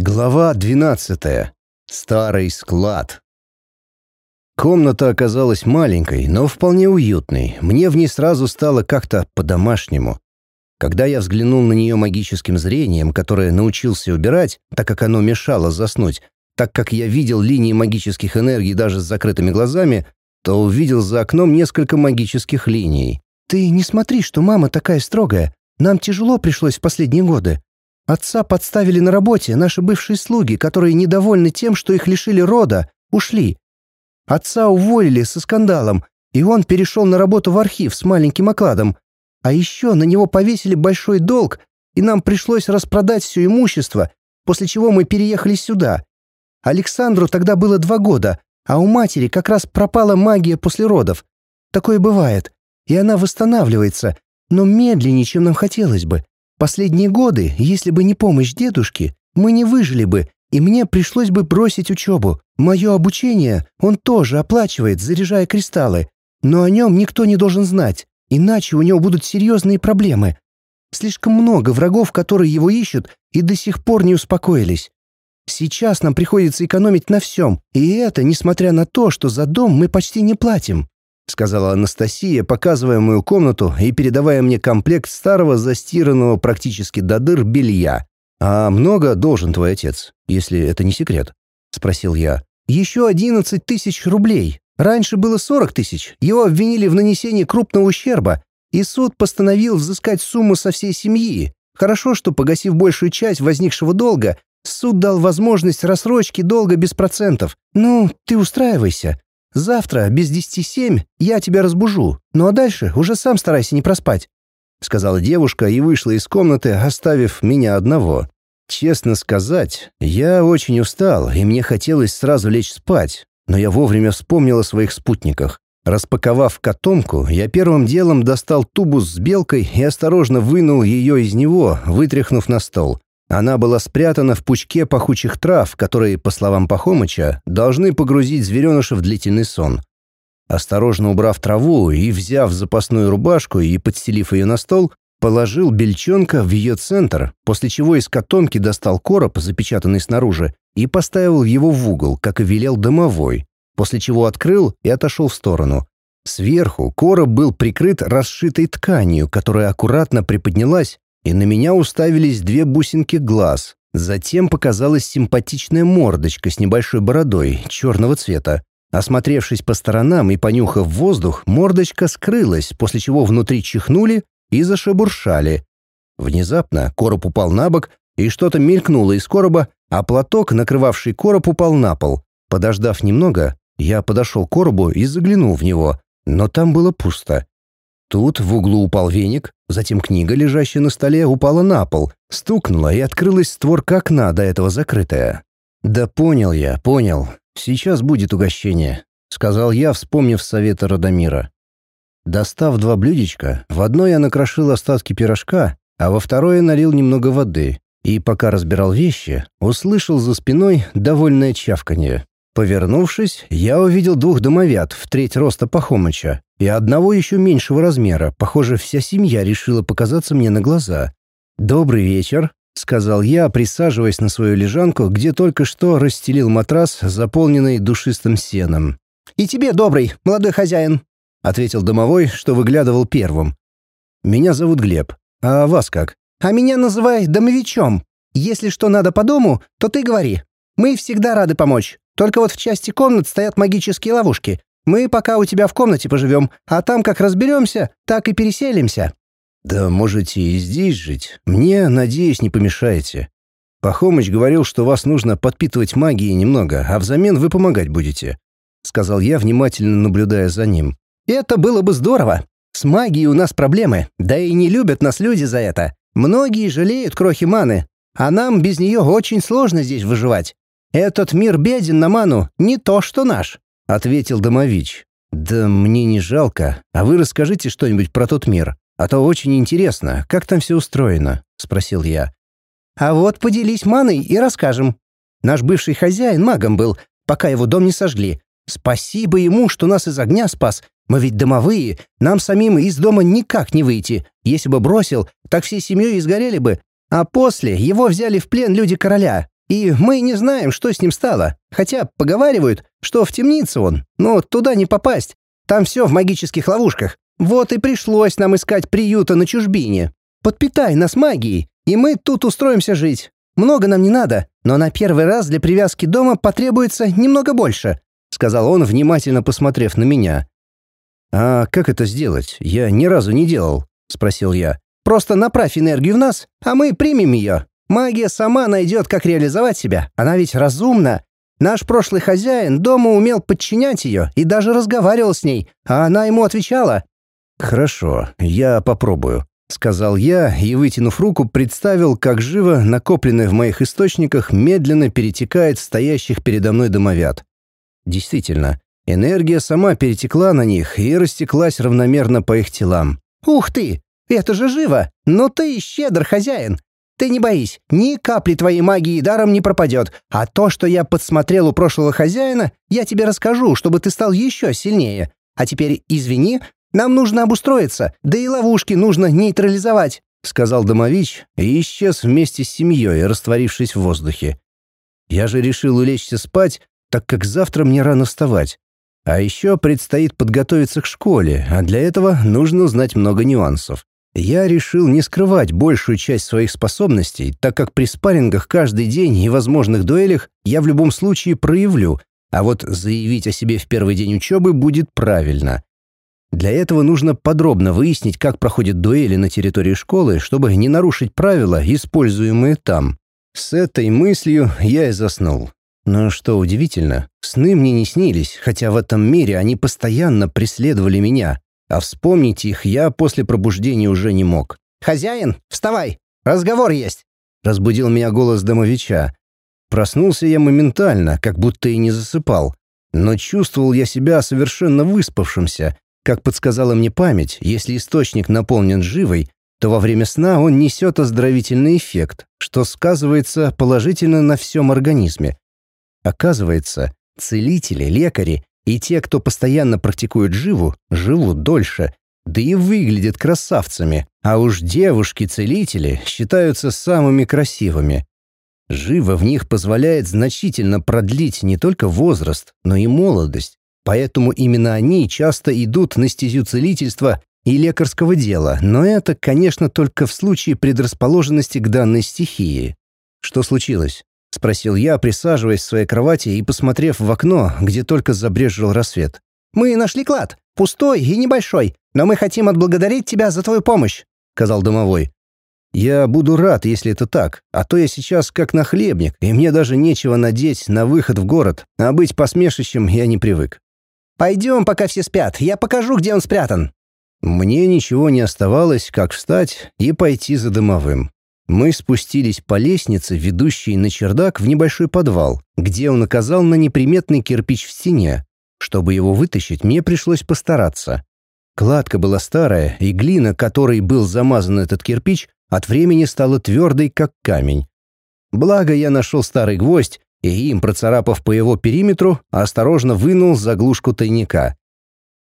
Глава 12. Старый склад. Комната оказалась маленькой, но вполне уютной. Мне в ней сразу стало как-то по-домашнему. Когда я взглянул на нее магическим зрением, которое научился убирать, так как оно мешало заснуть, так как я видел линии магических энергий даже с закрытыми глазами, то увидел за окном несколько магических линий. «Ты не смотри, что мама такая строгая. Нам тяжело пришлось в последние годы. Отца подставили на работе наши бывшие слуги, которые недовольны тем, что их лишили рода, ушли. Отца уволили со скандалом, и он перешел на работу в архив с маленьким окладом. А еще на него повесили большой долг, и нам пришлось распродать все имущество, после чего мы переехали сюда. Александру тогда было два года, а у матери как раз пропала магия после родов. Такое бывает, и она восстанавливается, но медленнее, чем нам хотелось бы. Последние годы, если бы не помощь дедушки, мы не выжили бы, и мне пришлось бы бросить учебу. Мое обучение он тоже оплачивает, заряжая кристаллы, но о нем никто не должен знать, иначе у него будут серьезные проблемы. Слишком много врагов, которые его ищут, и до сих пор не успокоились. Сейчас нам приходится экономить на всем, и это несмотря на то, что за дом мы почти не платим. — сказала Анастасия, показывая мою комнату и передавая мне комплект старого застиранного практически до дыр белья. «А много должен твой отец, если это не секрет?» — спросил я. «Еще одиннадцать тысяч рублей. Раньше было сорок тысяч. Его обвинили в нанесении крупного ущерба, и суд постановил взыскать сумму со всей семьи. Хорошо, что, погасив большую часть возникшего долга, суд дал возможность рассрочки долга без процентов. Ну, ты устраивайся. Завтра без десяти семь я тебя разбужу, ну а дальше уже сам старайся не проспать», — сказала девушка и вышла из комнаты, оставив меня одного. Честно сказать, я очень устал, и мне хотелось сразу лечь спать, но я вовремя вспомнил о своих спутниках. Распаковав котомку, я первым делом достал тубус с белкой и осторожно вынул ее из него, вытряхнув на стол. Она была спрятана в пучке пахучих трав, которые, по словам Пахомыча, должны погрузить звереныша в длительный сон. Осторожно убрав траву и взяв запасную рубашку и подстелив ее на стол, положил бельчонка в ее центр, после чего из котомки достал короб, запечатанный снаружи, и поставил его в угол, как и велел домовой, после чего открыл и отошел в сторону. Сверху короб был прикрыт расшитой тканью, которая аккуратно приподнялась и на меня уставились две бусинки глаз. Затем показалась симпатичная мордочка с небольшой бородой, черного цвета. Осмотревшись по сторонам и понюхав воздух, мордочка скрылась, после чего внутри чихнули и зашебуршали. Внезапно короб упал на бок, и что-то мелькнуло из короба, а платок, накрывавший короб, упал на пол. Подождав немного, я подошел к коробу и заглянул в него, но там было пусто. Тут в углу упал веник, затем книга, лежащая на столе, упала на пол, стукнула и открылась створка окна, до этого закрытая. «Да понял я, понял. Сейчас будет угощение», — сказал я, вспомнив совета Радомира. Достав два блюдечка, в одно я накрошил остатки пирожка, а во второе налил немного воды, и пока разбирал вещи, услышал за спиной довольное чавканье. Повернувшись, я увидел двух домовят в треть роста Пахомыча и одного еще меньшего размера. Похоже, вся семья решила показаться мне на глаза. «Добрый вечер», — сказал я, присаживаясь на свою лежанку, где только что расстелил матрас, заполненный душистым сеном. «И тебе добрый, молодой хозяин», — ответил домовой, что выглядывал первым. «Меня зовут Глеб. А вас как?» «А меня называй домовичом. Если что надо по дому, то ты говори. Мы всегда рады помочь. Только вот в части комнат стоят магические ловушки. Мы пока у тебя в комнате поживем, а там как разберемся, так и переселимся». «Да можете и здесь жить. Мне, надеюсь, не помешаете. Пахомыч говорил, что вас нужно подпитывать магией немного, а взамен вы помогать будете», — сказал я, внимательно наблюдая за ним. «Это было бы здорово. С магией у нас проблемы, да и не любят нас люди за это. Многие жалеют крохи маны, а нам без нее очень сложно здесь выживать. «Этот мир беден на ману, не то что наш», — ответил Домович. «Да мне не жалко. А вы расскажите что-нибудь про тот мир. А то очень интересно, как там все устроено», — спросил я. «А вот поделись маной и расскажем. Наш бывший хозяин магом был, пока его дом не сожгли. Спасибо ему, что нас из огня спас. Мы ведь домовые, нам самим из дома никак не выйти. Если бы бросил, так всей семьей сгорели бы. А после его взяли в плен люди короля. И мы не знаем, что с ним стало. Хотя поговаривают, что в темнице он, но туда не попасть. Там все в магических ловушках. Вот и пришлось нам искать приюта на чужбине. Подпитай нас магией, и мы тут устроимся жить. Много нам не надо, но на первый раз для привязки дома потребуется немного больше», — сказал он, внимательно посмотрев на меня. «А как это сделать? Я ни разу не делал», — спросил я. «Просто направь энергию в нас, а мы примем ее. Магия сама найдет, как реализовать себя. Она ведь разумна. Наш прошлый хозяин дома умел подчинять ее и даже разговаривал с ней, а она ему отвечала. «Хорошо, я попробую», — сказал я и, вытянув руку, представил, как живо накопленное в моих источниках медленно перетекает стоящих передо мной домовят. Действительно, энергия сама перетекла на них и растеклась равномерно по их телам. «Ух ты! Это же живо! Но ты щедр, хозяин! Ты не боись, ни капли твоей магии даром не пропадет, а то, что я подсмотрел у прошлого хозяина, я тебе расскажу, чтобы ты стал еще сильнее. А теперь извини, нам нужно обустроиться, да и ловушки нужно нейтрализовать», — сказал Домович и исчез вместе с семьей, растворившись в воздухе. Я же решил улечься спать, так как завтра мне рано вставать. А еще предстоит подготовиться к школе, а для этого нужно узнать много нюансов. Я решил не скрывать большую часть своих способностей, так как при спаррингах каждый день и возможных дуэлях я в любом случае проявлю, а вот заявить о себе в первый день учебы будет правильно. Для этого нужно подробно выяснить, как проходят дуэли на территории школы, чтобы не нарушить правила, используемые там. С этой мыслью я и заснул. Но что удивительно, сны мне не снились, хотя в этом мире они постоянно преследовали меня, а вспомнить их я после пробуждения уже не мог. «Хозяин, вставай! Разговор есть!» Разбудил меня голос домовича. Проснулся я моментально, как будто и не засыпал. Но чувствовал я себя совершенно выспавшимся. Как подсказала мне память, если источник наполнен живой, то во время сна он несет оздоровительный эффект, что сказывается положительно на всем организме. Оказывается, целители, лекари и те, кто постоянно практикует живу, живут дольше, да и выглядят красавцами, а уж девушки-целители считаются самыми красивыми. Жива в них позволяет значительно продлить не только возраст, но и молодость, поэтому именно они часто идут на стезю целительства и лекарского дела, но это, конечно, только в случае предрасположенности к данной стихии. Что случилось? — спросил я, присаживаясь в своей кровати и посмотрев в окно, где только забрежил рассвет. «Мы нашли клад. Пустой и небольшой. Но мы хотим отблагодарить тебя за твою помощь», — сказал домовой. «Я буду рад, если это так, а то я сейчас как нахлебник, и мне даже нечего надеть на выход в город, а быть посмешищем я не привык». «Пойдем, пока все спят, я покажу, где он спрятан». Мне ничего не оставалось, как встать и пойти за домовым. Мы спустились по лестнице, ведущей на чердак в небольшой подвал, где он оказал на неприметный кирпич в стене. Чтобы его вытащить, мне пришлось постараться. Кладка была старая, и глина, которой был замазан этот кирпич, от времени стала твердой, как камень. Благо, я нашел старый гвоздь, и им, процарапав по его периметру, осторожно вынул заглушку тайника.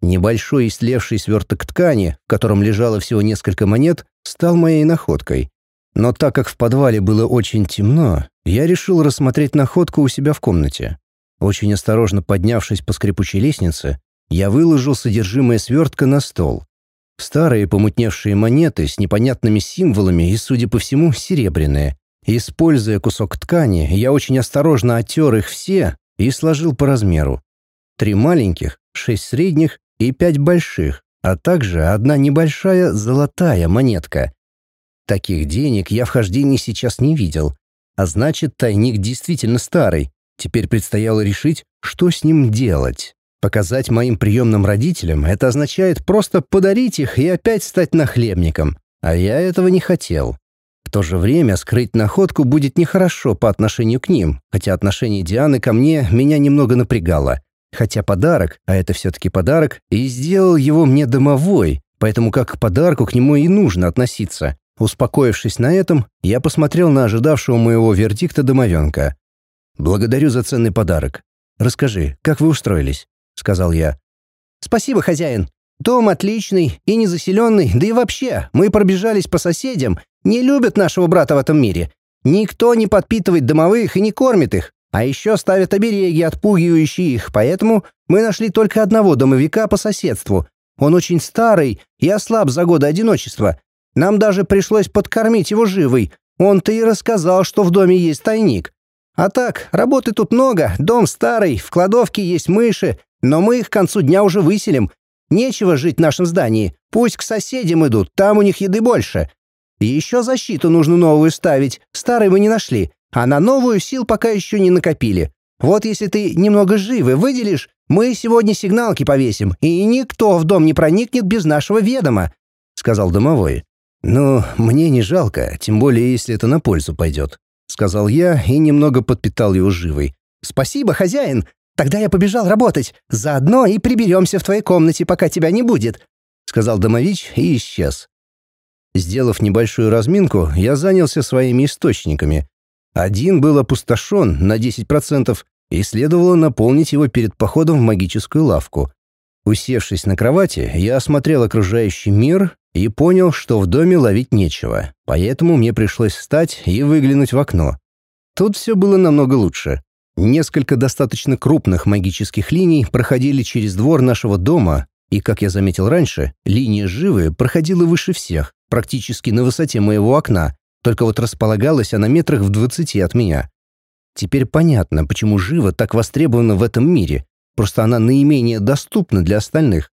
Небольшой истлевший сверток ткани, в котором лежало всего несколько монет, стал моей находкой. Но так как в подвале было очень темно, я решил рассмотреть находку у себя в комнате. Очень осторожно поднявшись по скрипучей лестнице, я выложил содержимое свертка на стол. Старые помутневшие монеты с непонятными символами и, судя по всему, серебряные. Используя кусок ткани, я очень осторожно оттер их все и сложил по размеру. Три маленьких, шесть средних и пять больших, а также одна небольшая золотая монетка. Таких денег я в хождении сейчас не видел. А значит, тайник действительно старый. Теперь предстояло решить, что с ним делать. Показать моим приемным родителям — это означает просто подарить их и опять стать нахлебником. А я этого не хотел. В то же время скрыть находку будет нехорошо по отношению к ним, хотя отношение Дианы ко мне меня немного напрягало. Хотя подарок, а это все-таки подарок, и сделал его мне домовой, поэтому как к подарку к нему и нужно относиться. Успокоившись на этом, я посмотрел на ожидавшего моего вердикта домовенка. «Благодарю за ценный подарок. Расскажи, как вы устроились?» — сказал я. «Спасибо, хозяин. Дом отличный и незаселенный, да и вообще, мы пробежались по соседям, не любят нашего брата в этом мире. Никто не подпитывает домовых и не кормит их, а еще ставят обереги, отпугивающие их, поэтому мы нашли только одного домовика по соседству. Он очень старый и ослаб за годы одиночества. Нам даже пришлось подкормить его живой. Он-то и рассказал, что в доме есть тайник. А так, работы тут много, дом старый, в кладовке есть мыши, но мы их к концу дня уже выселим. Нечего жить в нашем здании. Пусть к соседям идут, там у них еды больше. И еще защиту нужно новую ставить, старой мы не нашли, а на новую сил пока еще не накопили. Вот если ты немного живы выделишь, мы сегодня сигналки повесим, и никто в дом не проникнет без нашего ведома», — сказал домовой. «Ну, мне не жалко, тем более если это на пользу пойдет», — сказал я и немного подпитал его живой. «Спасибо, хозяин. Тогда я побежал работать. Заодно и приберемся в твоей комнате, пока тебя не будет», — сказал домович и исчез. Сделав небольшую разминку, я занялся своими источниками. Один был опустошен на 10%, и следовало наполнить его перед походом в магическую лавку. Усевшись на кровати, я осмотрел окружающий мир и понял, что в доме ловить нечего, поэтому мне пришлось встать и выглянуть в окно. Тут все было намного лучше. Несколько достаточно крупных магических линий проходили через двор нашего дома, и, как я заметил раньше, линия живы проходила выше всех, практически на высоте моего окна, только вот располагалась она метрах в двадцати от меня. Теперь понятно, почему жива так востребована в этом мире, просто она наименее доступна для остальных.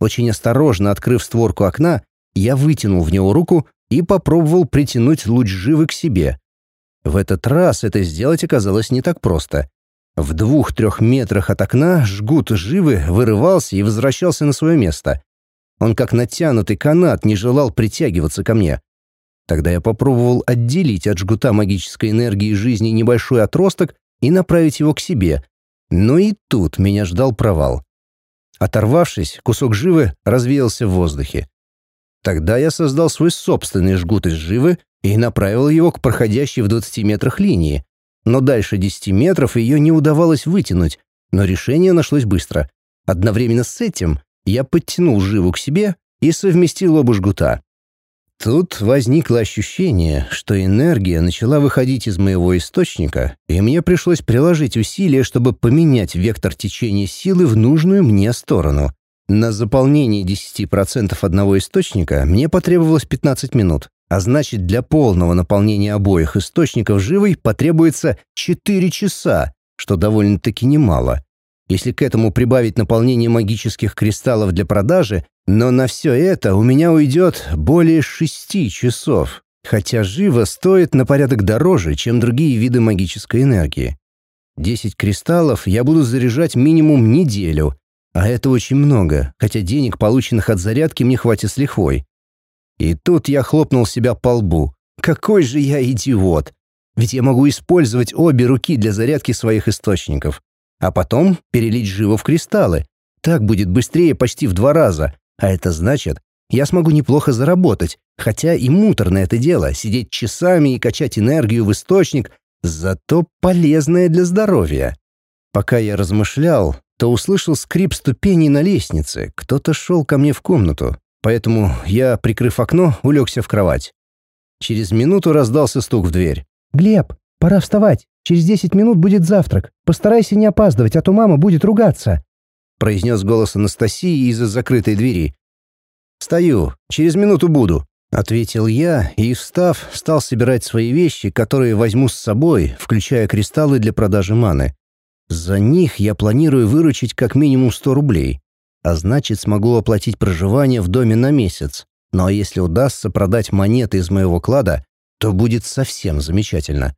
Очень осторожно открыв створку окна, я вытянул в него руку и попробовал притянуть луч живы к себе. В этот раз это сделать оказалось не так просто. В двух-трех метрах от окна жгут живы вырывался и возвращался на свое место. Он как натянутый канат не желал притягиваться ко мне. Тогда я попробовал отделить от жгута магической энергии жизни небольшой отросток и направить его к себе. Но и тут меня ждал провал. Оторвавшись, кусок живы развеялся в воздухе. Тогда я создал свой собственный жгут из живы и направил его к проходящей в 20 метрах линии. Но дальше 10 метров ее не удавалось вытянуть, но решение нашлось быстро. Одновременно с этим я подтянул живу к себе и совместил оба жгута. Тут возникло ощущение, что энергия начала выходить из моего источника, и мне пришлось приложить усилия, чтобы поменять вектор течения силы в нужную мне сторону. На заполнение 10% одного источника мне потребовалось 15 минут, а значит для полного наполнения обоих источников живой потребуется 4 часа, что довольно-таки немало. Если к этому прибавить наполнение магических кристаллов для продажи, но на все это у меня уйдет более шести часов, хотя живо стоит на порядок дороже, чем другие виды магической энергии. Десять кристаллов я буду заряжать минимум неделю, а это очень много, хотя денег, полученных от зарядки, мне хватит с лихвой. И тут я хлопнул себя по лбу. Какой же я идиот! Ведь я могу использовать обе руки для зарядки своих источников а потом перелить живо в кристаллы. Так будет быстрее почти в два раза, а это значит, я смогу неплохо заработать, хотя и муторно это дело, сидеть часами и качать энергию в источник, зато полезное для здоровья. Пока я размышлял, то услышал скрип ступеней на лестнице, кто-то шел ко мне в комнату, поэтому я, прикрыв окно, улегся в кровать. Через минуту раздался стук в дверь. «Глеб, пора вставать!» Через десять минут будет завтрак. Постарайся не опаздывать, а то мама будет ругаться», — произнес голос Анастасии из-за закрытой двери. «Стою. Через минуту буду», — ответил я и, встав, стал собирать свои вещи, которые возьму с собой, включая кристаллы для продажи маны. За них я планирую выручить как минимум сто рублей, а значит, смогу оплатить проживание в доме на месяц. Ну а если удастся продать монеты из моего клада, то будет совсем замечательно.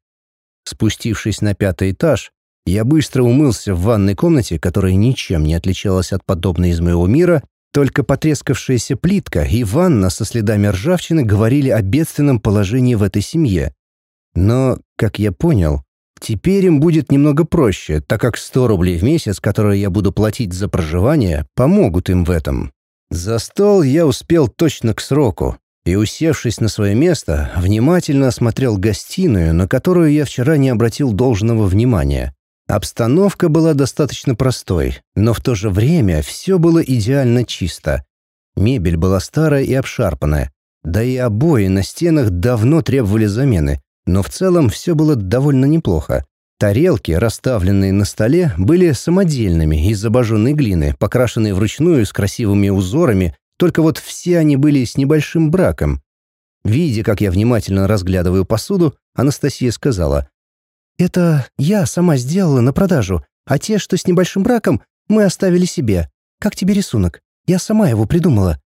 Спустившись на пятый этаж, я быстро умылся в ванной комнате, которая ничем не отличалась от подобной из моего мира, только потрескавшаяся плитка и ванна со следами ржавчины говорили о бедственном положении в этой семье. Но, как я понял, теперь им будет немного проще, так как 100 рублей в месяц, которые я буду платить за проживание, помогут им в этом. За стол я успел точно к сроку, и, усевшись на свое место, внимательно осмотрел гостиную, на которую я вчера не обратил должного внимания. Обстановка была достаточно простой, но в то же время все было идеально чисто. Мебель была старая и обшарпанная, да и обои на стенах давно требовали замены, но в целом все было довольно неплохо. Тарелки, расставленные на столе, были самодельными из обожженной глины, покрашенные вручную с красивыми узорами, только вот все они были с небольшим браком. Видя, как я внимательно разглядываю посуду, Анастасия сказала, «Это я сама сделала на продажу, а те, что с небольшим браком, мы оставили себе. Как тебе рисунок? Я сама его придумала».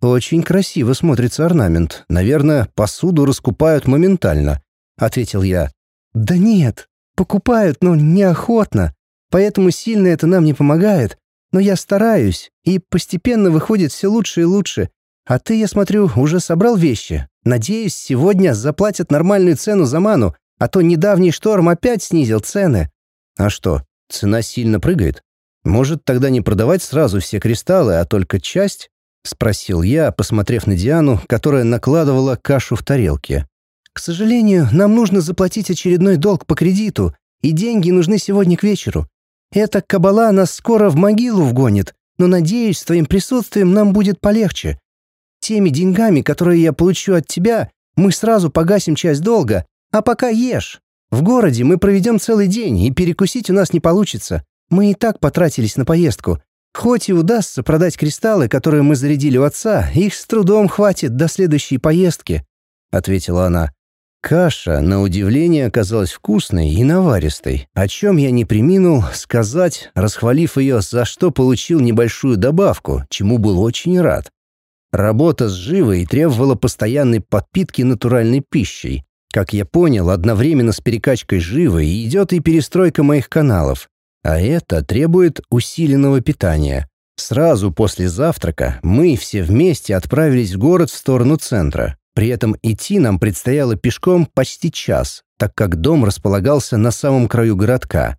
«Очень красиво смотрится орнамент. Наверное, посуду раскупают моментально», — ответил я. «Да нет, покупают, но неохотно. Поэтому сильно это нам не помогает. Но я стараюсь, и постепенно выходит все лучше и лучше. А ты, я смотрю, уже собрал вещи. Надеюсь, сегодня заплатят нормальную цену за ману, а то недавний шторм опять снизил цены». «А что, цена сильно прыгает? Может, тогда не продавать сразу все кристаллы, а только часть?» — спросил я, посмотрев на Диану, которая накладывала кашу в тарелке. «К сожалению, нам нужно заплатить очередной долг по кредиту, и деньги нужны сегодня к вечеру. Эта кабала нас скоро в могилу вгонит, но, надеюсь, с твоим присутствием нам будет полегче. Теми деньгами, которые я получу от тебя, мы сразу погасим часть долга, а пока ешь. В городе мы проведем целый день, и перекусить у нас не получится. Мы и так потратились на поездку, Хоть и удастся продать кристаллы, которые мы зарядили у отца, их с трудом хватит до следующей поездки», — ответила она. Каша, на удивление, оказалась вкусной и наваристой, о чем я не приминул сказать, расхвалив ее, за что получил небольшую добавку, чему был очень рад. Работа с живой требовала постоянной подпитки натуральной пищей. Как я понял, одновременно с перекачкой живой идет и перестройка моих каналов. А это требует усиленного питания. Сразу после завтрака мы все вместе отправились в город в сторону центра. При этом идти нам предстояло пешком почти час, так как дом располагался на самом краю городка.